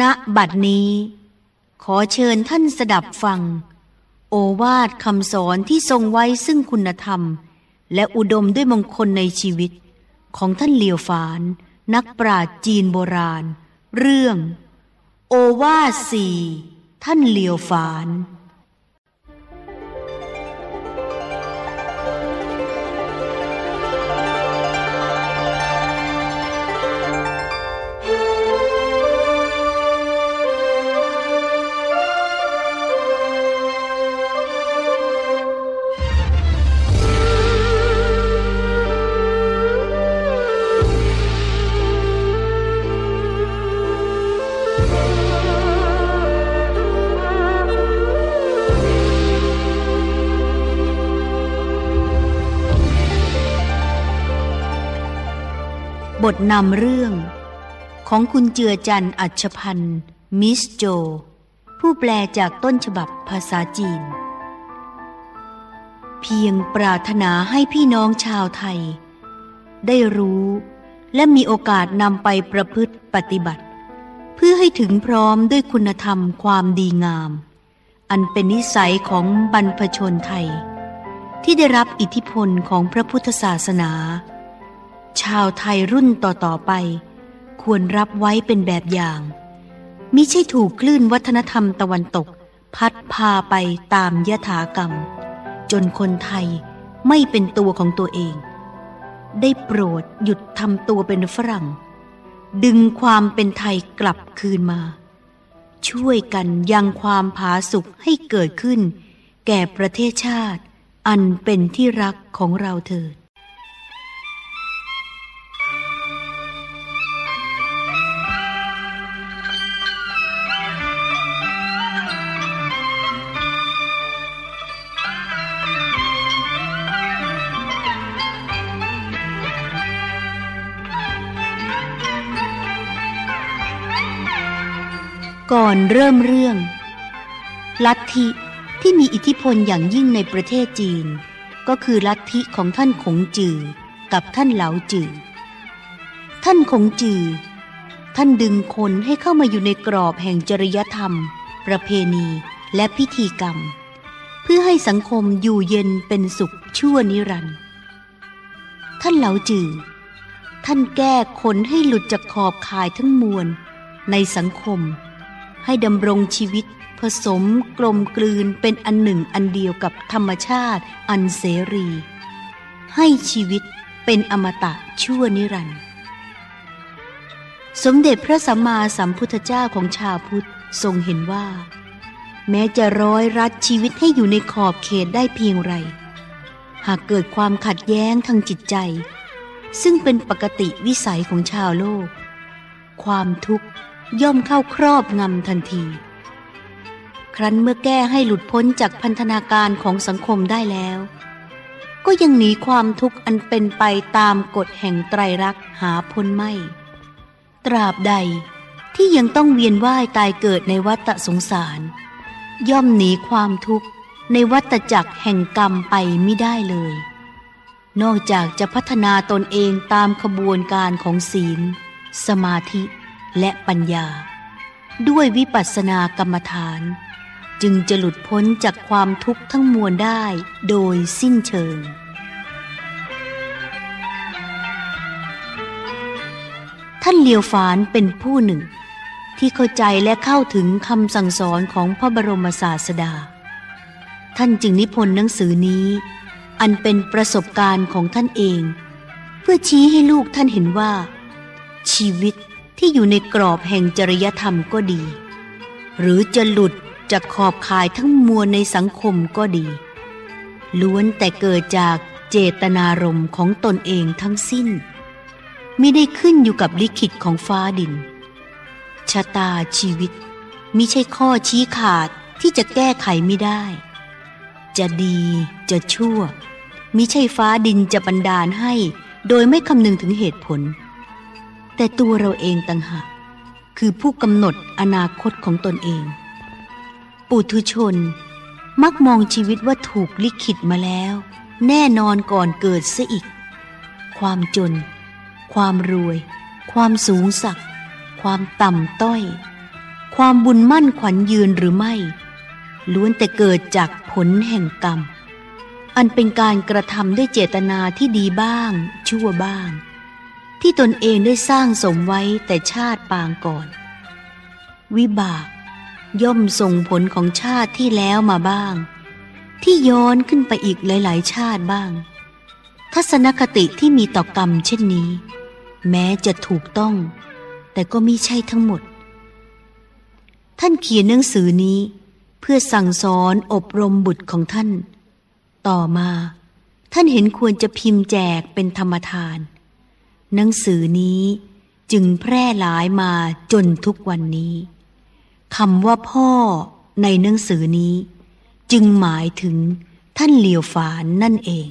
ณบัดนี้ ขอเชิญท่านสดับฟัง โอวาทคำสอนที่ทรงไว้ซึ่งคุณธรรม และอุดมด้วยมงคลในชีวิต ของท่านเลียวฝาน นักปราชญ์จีนโบราณ เรื่อง โอวาทสี่ท่านเลียวฝาน บทนำเรื่อง ของคุณเจือจันอัชพันธ์มิสโจ ผู้แปลจากต้นฉบับภาษาจีน เพียงปรารถนาให้พี่น้องชาวไทย ได้รู้และมีโอกาสนำไปประพฤติปฏิบัติ เพื่อให้ถึงพร้อมด้วยคุณธรรมความดีงาม อันเป็นนิสัยของบรรพชนไทย ที่ได้รับอิทธิพลของพระพุทธศาสนา ชาวไทยรุ่นต่อๆไป ควรรับไว้เป็นแบบอย่าง มิใช่ถูกคลื่นวัฒนธรรมตะวันตก พัดพาไปตามยถากรรม จนคนไทยไม่เป็นตัวของตัวเอง ได้โปรดหยุดทำตัวเป็นฝรั่ง ดึงความเป็นไทยกลับคืนมา ช่วยกันยังความผาสุกให้เกิดขึ้น แก่ประเทศชาติ อันเป็นที่รักของเราเถิด ก่อนเริ่มเรื่อง ลัทธิที่มีอิทธิพลอย่างยิ่งในประเทศจีน ก็คือลัทธิของท่านขงจือกับท่านเหลาจือ ท่านขงจือ ท่านดึงคนให้เข้ามาอยู่ในกรอบแห่งจริยธรรม ประเพณีและพิธีกรรม เพื่อให้สังคมอยู่เย็นเป็นสุขชั่วนิรันดร์ท่านเหลาจือ ท่านแก้คนให้หลุดจากขอบข่ายทั้งมวลในสังคม ให้ดำรงชีวิต ผสมกลมกลืนเป็นอันหนึ่งอันเดียวกับธรรมชาติอันเสรี ให้ชีวิตเป็นอมตะชั่วนิรันดร์สมเด็จพระสัมมาสัมพุทธเจ้าของชาวพุทธทรงเห็นว่า แม้จะร้อยรัดชีวิตให้อยู่ในขอบเขตได้เพียงไร หากเกิดความขัดแย้งทางจิตใจ ซึ่งเป็นปกติวิสัยของชาวโลก ความทุกข์ ย่อมเข้าครอบงำทันที ครั้นเมื่อแก้ให้หลุดพ้นจากพันธนาการของสังคมได้แล้ว ก็ยังหนีความทุกข์อันเป็นไปตามกฎแห่งไตรลักษ์หาพ้นไม่ ตราบใดที่ยังต้องเวียนว่ายตายเกิดในวัฏสงสาร ย่อมหนีความทุกข์ในวัฏจักรแห่งกรรมไปไม่ได้เลย นอกจากจะพัฒนาตนเองตามขบวนการของศีล สมาธิ และปัญญา ด้วยวิปัสสนากรรมฐาน จึงจะหลุดพ้นจากความทุกข์ทั้งมวลได้โดยสิ้นเชิง ท่านเลียวฝานเป็นผู้หนึ่ง ที่เข้าใจและเข้าถึงคำสั่งสอนของพระบรมศาสดา ท่านจึงนิพนธ์หนังสือนี้ อันเป็นประสบการณ์ของท่านเอง เพื่อชี้ให้ลูกท่านเห็นว่า ชีวิต ที่อยู่ในกรอบแห่งจริยธรรมก็ดี หรือจะหลุดจากขอบข่ายทั้งมวลในสังคมก็ดี ล้วนแต่เกิดจากเจตนารมณ์ของตนเองทั้งสิ้น ไม่ได้ขึ้นอยู่กับลิขิตของฟ้าดิน ชะตาชีวิตมิใช่ข้อชี้ขาดที่จะแก้ไขไม่ได้ จะดีจะชั่วมิใช่ฟ้าดินจะบันดาลให้ โดยไม่คำนึงถึงเหตุผล แต่ตัวเราเองต่างหากคือผู้กำหนดอนาคตของตนเอง ปุถุชน มักมองชีวิตว่าถูกลิขิตมาแล้ว แน่นอนก่อนเกิดซะอีก ความจน ความรวย ความสูงสัก ความต่ำต้อย ความบุญมั่นขวัญยืนหรือไม่ ล้วนแต่เกิดจากผลแห่งกรรม อันเป็นการกระทำด้วยเจตนาที่ดีบ้าง ชั่วบ้าง ที่ตนเองได้สร้างสมไว้แต่ชาติปางก่อน วิบาก ย่อมส่งผลของชาติที่แล้วมาบ้าง ที่ย้อนขึ้นไปอีกหลาย ๆ ชาติบ้าง ทัศนคติที่มีต่อกรรมเช่นนี้ แม้จะถูกต้อง แต่ก็ไม่ใช่ทั้งหมด ท่านเขียนหนังสือนี้ เพื่อสั่งสอนอบรมบุตรของท่าน ต่อมา ท่านเห็นควรจะพิมพ์แจกเป็นธรรมทาน หนังสือนี้จึงแพร่หลายมาจนทุกวันนี้คำว่าพ่อในหนังสือนี้ จึงหมายถึงท่านเหลียวฝานนั่นเอง